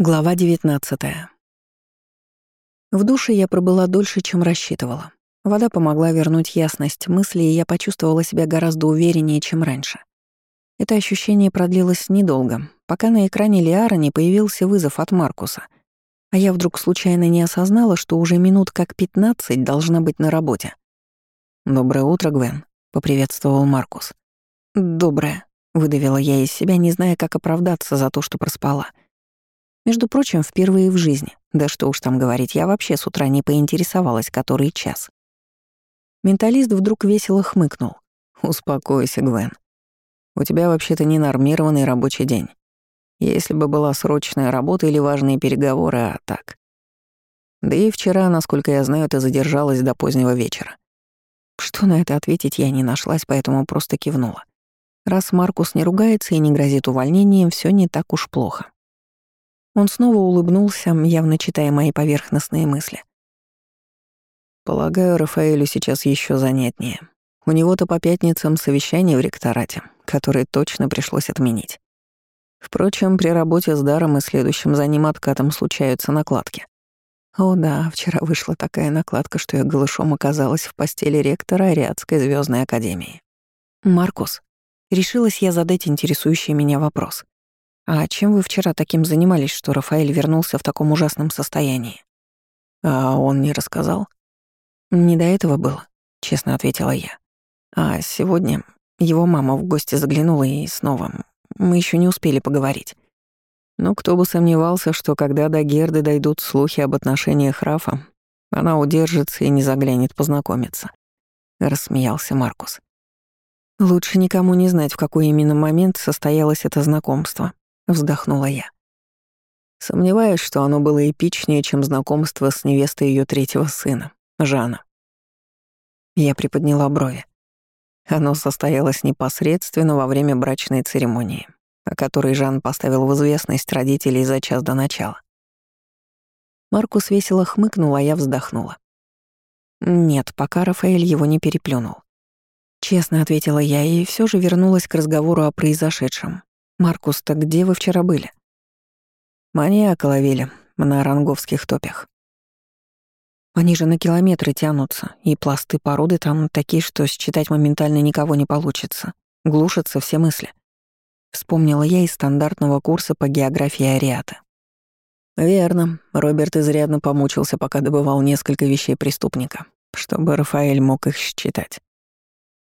Глава 19. В душе я пробыла дольше, чем рассчитывала. Вода помогла вернуть ясность мысли, и я почувствовала себя гораздо увереннее, чем раньше. Это ощущение продлилось недолго, пока на экране Лиара не появился вызов от Маркуса, а я вдруг случайно не осознала, что уже минут как 15 должна быть на работе. «Доброе утро, Гвен», — поприветствовал Маркус. «Доброе», — выдавила я из себя, не зная, как оправдаться за то, что проспала — между прочим, впервые в жизни. Да что уж там говорить, я вообще с утра не поинтересовалась, который час. Менталист вдруг весело хмыкнул. «Успокойся, Гвен. У тебя вообще-то ненормированный рабочий день. Если бы была срочная работа или важные переговоры, а так. Да и вчера, насколько я знаю, ты задержалась до позднего вечера. Что на это ответить я не нашлась, поэтому просто кивнула. Раз Маркус не ругается и не грозит увольнением, все не так уж плохо. Он снова улыбнулся, явно читая мои поверхностные мысли. Полагаю, Рафаэлю сейчас еще занятнее. У него-то по пятницам совещание в ректорате, которое точно пришлось отменить. Впрочем, при работе с даром и следующим за ним откатом случаются накладки. О да, вчера вышла такая накладка, что я голышом оказалась в постели ректора Ариадской звездной академии. «Маркус», решилась я задать интересующий меня вопрос. «А чем вы вчера таким занимались, что Рафаэль вернулся в таком ужасном состоянии?» «А он не рассказал?» «Не до этого было», — честно ответила я. «А сегодня его мама в гости заглянула и снова. Мы еще не успели поговорить». Но кто бы сомневался, что когда до Герды дойдут слухи об отношениях Рафа, она удержится и не заглянет познакомиться. Рассмеялся Маркус. Лучше никому не знать, в какой именно момент состоялось это знакомство, вздохнула я. Сомневаюсь, что оно было эпичнее, чем знакомство с невестой ее третьего сына, Жана. Я приподняла брови. Оно состоялось непосредственно во время брачной церемонии, о которой Жан поставил в известность родителей за час до начала. Маркус весело хмыкнул, а я вздохнула. Нет, пока Рафаэль его не переплюнул. Честно ответила я и все же вернулась к разговору о произошедшем. «Маркус, так где вы вчера были?» «Маньяка ловили на ранговских топях». Они же на километры тянутся, и пласты породы там такие, что считать моментально никого не получится. Глушатся все мысли. Вспомнила я из стандартного курса по географии Ариата. Верно, Роберт изрядно помучился, пока добывал несколько вещей преступника, чтобы Рафаэль мог их считать.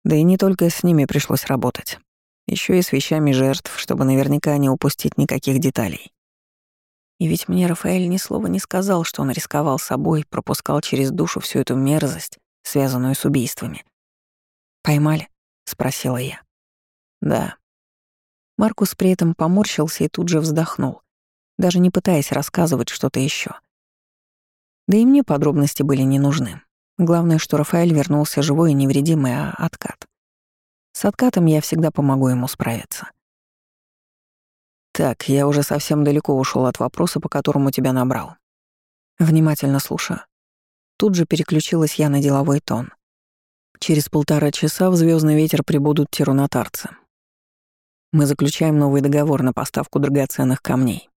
Да и не только с ними пришлось работать еще и с вещами жертв, чтобы наверняка не упустить никаких деталей. И ведь мне Рафаэль ни слова не сказал, что он рисковал собой, пропускал через душу всю эту мерзость, связанную с убийствами. «Поймали?» — спросила я. «Да». Маркус при этом поморщился и тут же вздохнул, даже не пытаясь рассказывать что-то еще. Да и мне подробности были не нужны. Главное, что Рафаэль вернулся живой и невредимый, а откат. С откатом я всегда помогу ему справиться. Так, я уже совсем далеко ушел от вопроса, по которому тебя набрал. Внимательно слушаю. Тут же переключилась я на деловой тон. Через полтора часа в звездный ветер прибудут тирунатарцы. Мы заключаем новый договор на поставку драгоценных камней.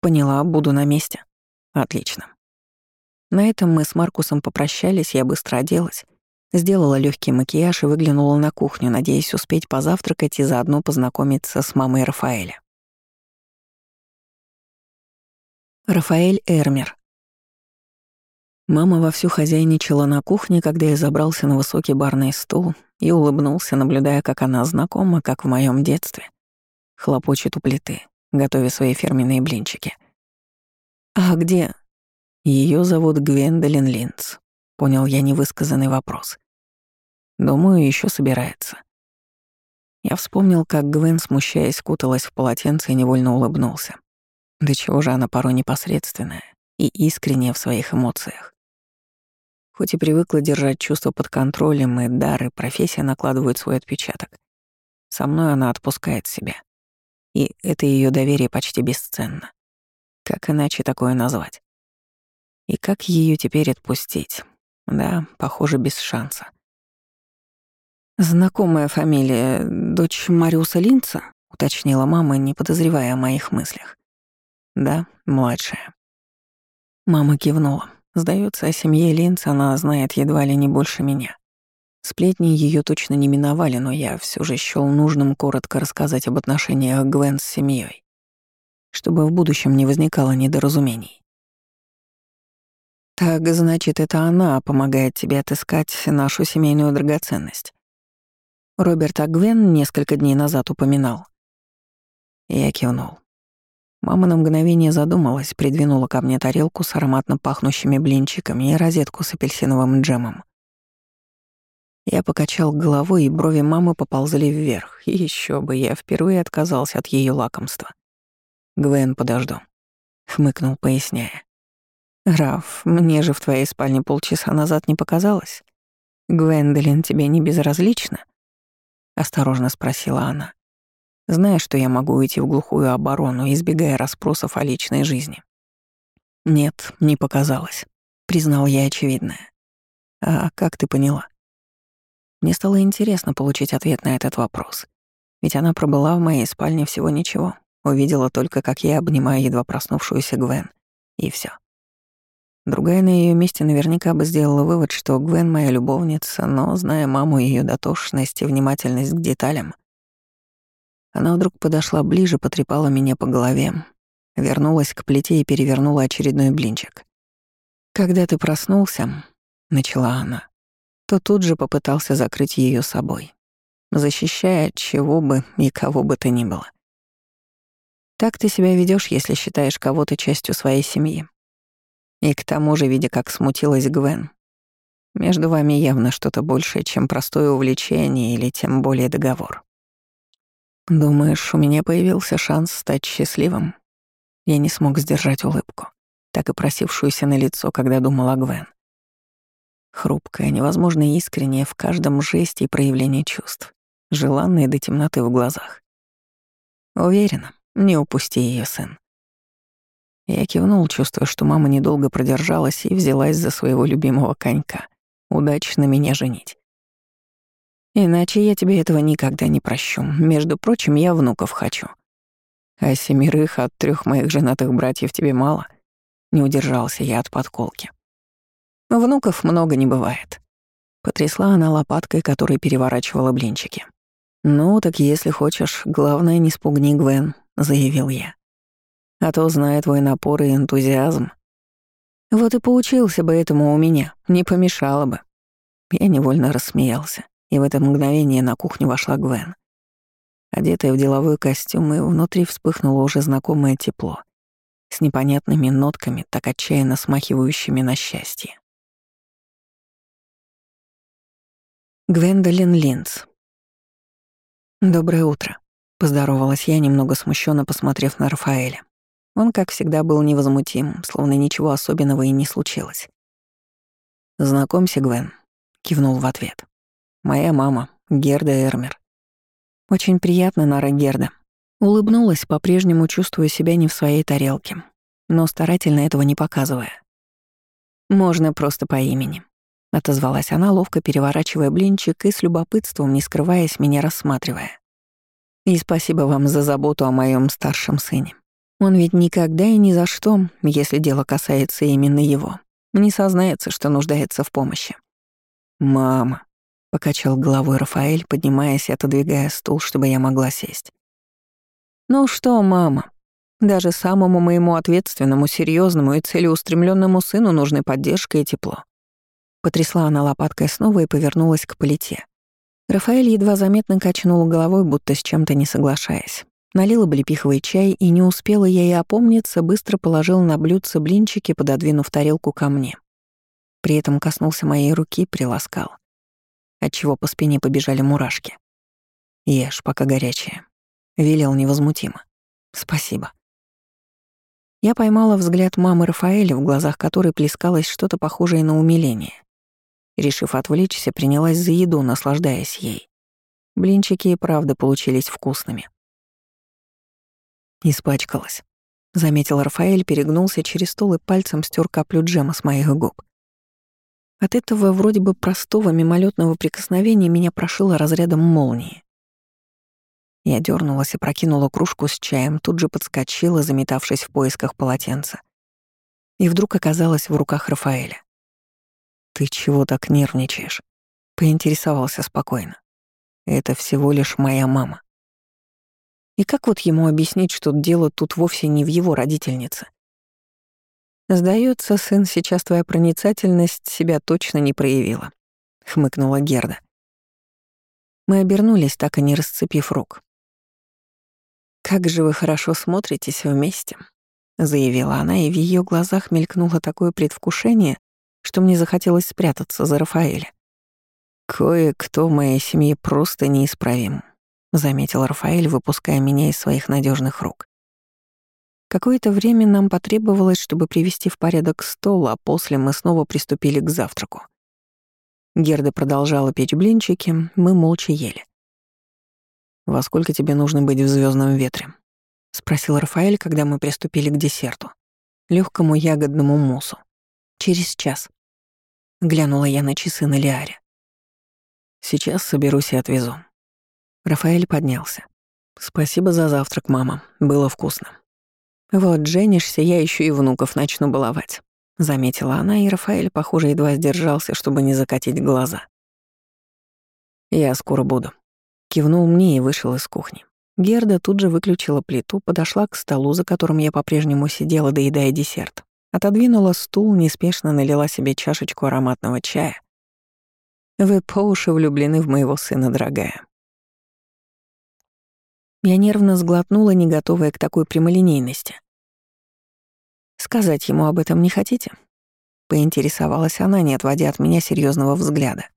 Поняла, буду на месте. Отлично. На этом мы с Маркусом попрощались, я быстро оделась Сделала легкий макияж и выглянула на кухню, надеясь успеть позавтракать и заодно познакомиться с мамой Рафаэля. Рафаэль Эрмер. Мама вовсю хозяйничала на кухне, когда я забрался на высокий барный стул и улыбнулся, наблюдая, как она знакома, как в моем детстве. Хлопочет у плиты, готовя свои фирменные блинчики. «А где?» Ее зовут Гвендолин Линц. Понял я невысказанный вопрос. Думаю, еще собирается. Я вспомнил, как Гвен, смущаясь, куталась в полотенце и невольно улыбнулся. До чего же она порой непосредственная и искренняя в своих эмоциях. Хоть и привыкла держать чувства под контролем, и дары, профессия накладывают свой отпечаток. Со мной она отпускает себя. И это ее доверие почти бесценно. Как иначе такое назвать? И как ее теперь отпустить? Да, похоже, без шанса. «Знакомая фамилия, дочь Мариуса Линца?» — уточнила мама, не подозревая о моих мыслях. Да, младшая. Мама кивнула. Сдается о семье Линц она знает едва ли не больше меня. Сплетни ее точно не миновали, но я все же счёл нужным коротко рассказать об отношениях Гвен с семьей, чтобы в будущем не возникало недоразумений. «Так, значит, это она помогает тебе отыскать нашу семейную драгоценность». Роберт Агвен несколько дней назад упоминал. Я кивнул. Мама на мгновение задумалась, придвинула ко мне тарелку с ароматно пахнущими блинчиками и розетку с апельсиновым джемом. Я покачал головой, и брови мамы поползли вверх. Еще бы, я впервые отказался от ее лакомства. «Гвен, подожду», — хмыкнул, поясняя. «Раф, мне же в твоей спальне полчаса назад не показалось. Гвендолин тебе не безразлична?» — осторожно спросила она, зная, что я могу уйти в глухую оборону, избегая расспросов о личной жизни. «Нет, не показалось», — признал я очевидное. «А как ты поняла?» Мне стало интересно получить ответ на этот вопрос. Ведь она пробыла в моей спальне всего ничего. Увидела только, как я обнимаю едва проснувшуюся Гвен. И все. Другая на ее месте наверняка бы сделала вывод, что Гвен моя любовница, но, зная маму и ее дотошность и внимательность к деталям, она вдруг подошла ближе, потрепала меня по голове, вернулась к плите и перевернула очередной блинчик. «Когда ты проснулся», — начала она, то тут же попытался закрыть ее собой, защищая от чего бы и кого бы то ни было. Так ты себя ведешь, если считаешь кого-то частью своей семьи. И к тому же, видя, как смутилась Гвен, между вами явно что-то большее, чем простое увлечение или тем более договор. Думаешь, у меня появился шанс стать счастливым? Я не смог сдержать улыбку, так и просившуюся на лицо, когда думал о Гвен. Хрупкая, невозможно искренняя в каждом жесте и проявлении чувств, желанная до темноты в глазах. Уверена, не упусти ее сын. Я кивнул, чувствуя, что мама недолго продержалась и взялась за своего любимого конька. Удачно меня женить. Иначе я тебе этого никогда не прощу. Между прочим, я внуков хочу. А семерых от трех моих женатых братьев тебе мало. Не удержался я от подколки. Внуков много не бывает. Потрясла она лопаткой, которой переворачивала блинчики. «Ну, так если хочешь, главное, не спугни Гвен», — заявил я. «А то, зная твой напор и энтузиазм, вот и поучился бы этому у меня, не помешало бы». Я невольно рассмеялся, и в это мгновение на кухню вошла Гвен. Одетая в деловой костюм, и внутри вспыхнуло уже знакомое тепло, с непонятными нотками, так отчаянно смахивающими на счастье. Гвендолин Линц. «Доброе утро», — поздоровалась я, немного смущенно посмотрев на Рафаэля. Он, как всегда, был невозмутим, словно ничего особенного и не случилось. «Знакомься, Гвен», — кивнул в ответ. «Моя мама, Герда Эрмер». «Очень приятно, Нара Герда». Улыбнулась, по-прежнему чувствуя себя не в своей тарелке, но старательно этого не показывая. «Можно просто по имени», — отозвалась она, ловко переворачивая блинчик и с любопытством, не скрываясь, меня рассматривая. «И спасибо вам за заботу о моем старшем сыне. Он ведь никогда и ни за что, если дело касается именно его, не сознается, что нуждается в помощи». «Мама», — покачал головой Рафаэль, поднимаясь и отодвигая стул, чтобы я могла сесть. «Ну что, мама, даже самому моему ответственному, серьезному и целеустремленному сыну нужны поддержка и тепло. Потрясла она лопаткой снова и повернулась к плите. Рафаэль едва заметно качнул головой, будто с чем-то не соглашаясь. Налил облепиховый чай, и не успела я и опомниться, быстро положил на блюдце блинчики, пододвинув тарелку ко мне. При этом коснулся моей руки, приласкал. Отчего по спине побежали мурашки. «Ешь, пока горячая», — велел невозмутимо. «Спасибо». Я поймала взгляд мамы Рафаэля, в глазах которой плескалось что-то похожее на умиление. Решив отвлечься, принялась за еду, наслаждаясь ей. Блинчики и правда получились вкусными. Испачкалась. Заметил Рафаэль, перегнулся через стол и пальцем стер каплю джема с моих губ. От этого вроде бы простого мимолетного прикосновения меня прошило разрядом молнии. Я дернулась и прокинула кружку с чаем, тут же подскочила, заметавшись в поисках полотенца. И вдруг оказалась в руках Рафаэля. «Ты чего так нервничаешь?» — поинтересовался спокойно. «Это всего лишь моя мама». И как вот ему объяснить, что дело тут вовсе не в его родительнице? Сдается, сын, сейчас твоя проницательность себя точно не проявила», — хмыкнула Герда. Мы обернулись, так и не расцепив рук. «Как же вы хорошо смотритесь вместе», — заявила она, и в ее глазах мелькнуло такое предвкушение, что мне захотелось спрятаться за Рафаэля. «Кое-кто в моей семье просто неисправим», — заметил Рафаэль, выпуская меня из своих надежных рук. Какое-то время нам потребовалось, чтобы привести в порядок стол, а после мы снова приступили к завтраку. Герда продолжала печь блинчики, мы молча ели. «Во сколько тебе нужно быть в звездном ветре?» — спросил Рафаэль, когда мы приступили к десерту. легкому ягодному муссу. «Через час». Глянула я на часы на Лиаре. «Сейчас соберусь и отвезу». Рафаэль поднялся. «Спасибо за завтрак, мама. Было вкусно». «Вот, женишься, я еще и внуков начну баловать», — заметила она, и Рафаэль, похоже, едва сдержался, чтобы не закатить глаза. «Я скоро буду», — кивнул мне и вышел из кухни. Герда тут же выключила плиту, подошла к столу, за которым я по-прежнему сидела, доедая десерт. Отодвинула стул, неспешно налила себе чашечку ароматного чая. «Вы по уши влюблены в моего сына, дорогая», я нервно сглотнула, не готовая к такой прямолинейности. «Сказать ему об этом не хотите?» — поинтересовалась она, не отводя от меня серьезного взгляда.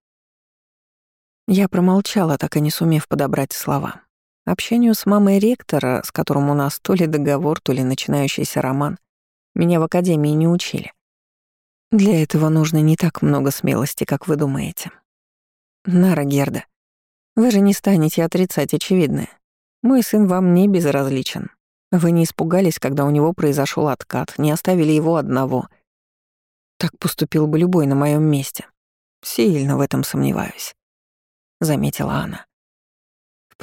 Я промолчала, так и не сумев подобрать слова. Общению с мамой ректора, с которым у нас то ли договор, то ли начинающийся роман, меня в академии не учили. Для этого нужно не так много смелости, как вы думаете. Нара Герда, вы же не станете отрицать очевидное. Мой сын вам не безразличен. Вы не испугались, когда у него произошел откат, не оставили его одного. Так поступил бы любой на моем месте. Сильно в этом сомневаюсь», — заметила она.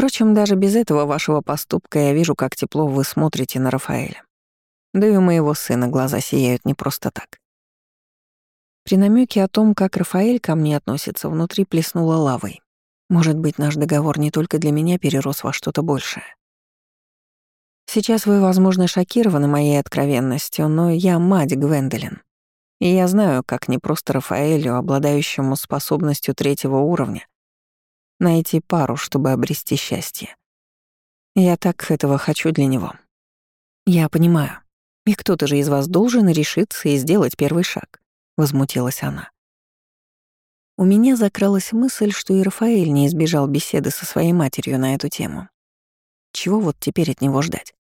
Впрочем, даже без этого вашего поступка я вижу, как тепло вы смотрите на Рафаэля. Да и у моего сына глаза сияют не просто так. При намеке о том, как Рафаэль ко мне относится, внутри плеснула лавой. Может быть, наш договор не только для меня перерос во что-то большее. Сейчас вы, возможно, шокированы моей откровенностью, но я мать Гвендолин. И я знаю, как не просто Рафаэлю, обладающему способностью третьего уровня, найти пару, чтобы обрести счастье. Я так этого хочу для него. Я понимаю. И кто-то же из вас должен решиться и сделать первый шаг, возмутилась она. У меня закралась мысль, что и Рафаэль не избежал беседы со своей матерью на эту тему. Чего вот теперь от него ждать?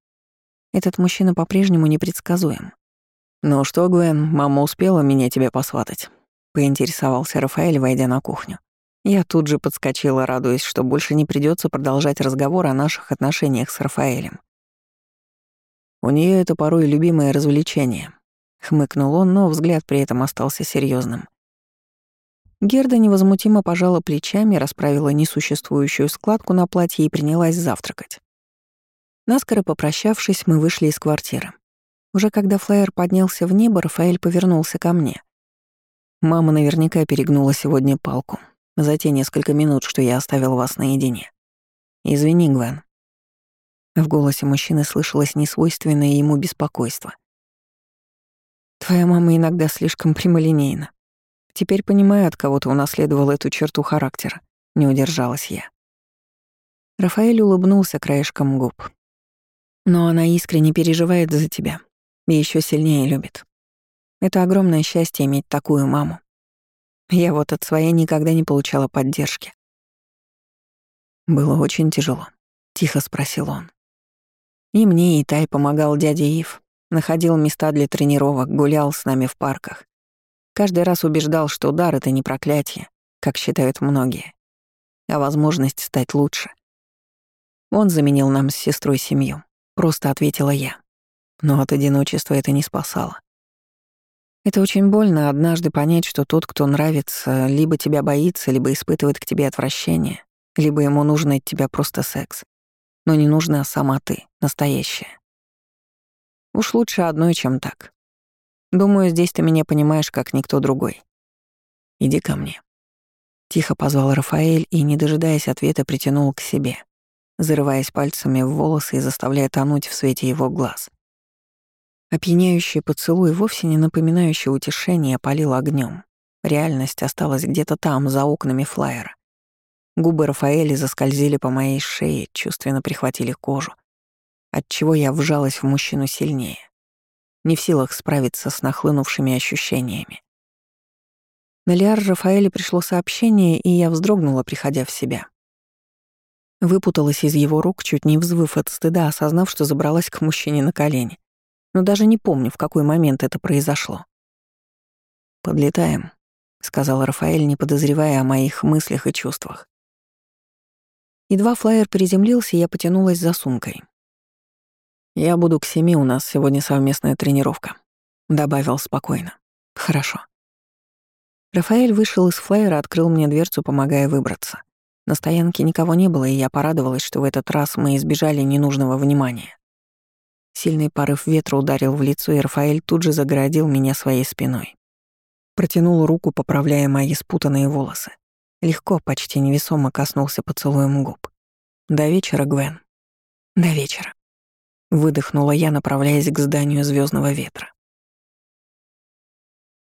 Этот мужчина по-прежнему непредсказуем. «Ну что, Гвен, мама успела меня тебе посватать?» — поинтересовался Рафаэль, войдя на кухню. Я тут же подскочила, радуясь, что больше не придется продолжать разговор о наших отношениях с Рафаэлем. «У нее это порой любимое развлечение», — хмыкнул он, но взгляд при этом остался серьезным. Герда невозмутимо пожала плечами, расправила несуществующую складку на платье и принялась завтракать. Наскоро попрощавшись, мы вышли из квартиры. Уже когда флайер поднялся в небо, Рафаэль повернулся ко мне. «Мама наверняка перегнула сегодня палку за те несколько минут, что я оставил вас наедине. Извини, Гвен». В голосе мужчины слышалось несвойственное ему беспокойство. «Твоя мама иногда слишком прямолинейна», Теперь понимаю, от кого ты унаследовал эту черту характера. Не удержалась я. Рафаэль улыбнулся краешком губ. Но она искренне переживает за тебя и еще сильнее любит. Это огромное счастье иметь такую маму. Я вот от своей никогда не получала поддержки. Было очень тяжело, тихо спросил он. И мне, и Тай помогал дядя Ив, находил места для тренировок, гулял с нами в парках. Каждый раз убеждал, что дар — это не проклятие, как считают многие, а возможность стать лучше. Он заменил нам с сестрой семью, просто ответила я. Но от одиночества это не спасало. Это очень больно однажды понять, что тот, кто нравится, либо тебя боится, либо испытывает к тебе отвращение, либо ему нужен от тебя просто секс. но не нужна сама ты, настоящая. Уж лучше одной, чем так. Думаю, здесь ты меня понимаешь, как никто другой. Иди ко мне. Тихо позвал Рафаэль и, не дожидаясь ответа, притянул к себе, зарываясь пальцами в волосы и заставляя тонуть в свете его глаз. Опьяняющий поцелуй, вовсе не напоминающий утешение, опалил огнем. Реальность осталась где-то там, за окнами флайера. Губы Рафаэля заскользили по моей шее, чувственно прихватили кожу, отчего я вжалась в мужчину сильнее, не в силах справиться с нахлынувшими ощущениями. На Лиар Рафаэле пришло сообщение, и я вздрогнула, приходя в себя. Выпуталась из его рук, чуть не взвыв от стыда, осознав, что забралась к мужчине на колени но даже не помню, в какой момент это произошло. «Подлетаем», — сказал Рафаэль, не подозревая о моих мыслях и чувствах. Едва флайер приземлился, я потянулась за сумкой. «Я буду к семи, у нас сегодня совместная тренировка», — добавил спокойно. «Хорошо». Рафаэль вышел из флайера, открыл мне дверцу, помогая выбраться. На стоянке никого не было, и я порадовалась, что в этот раз мы избежали ненужного внимания. Сильный порыв ветра ударил в лицо, и Рафаэль тут же загородил меня своей спиной. Протянул руку, поправляя мои спутанные волосы. Легко, почти невесомо коснулся поцелуем губ. «До вечера, Гвен». «До вечера». Выдохнула я, направляясь к зданию звездного ветра.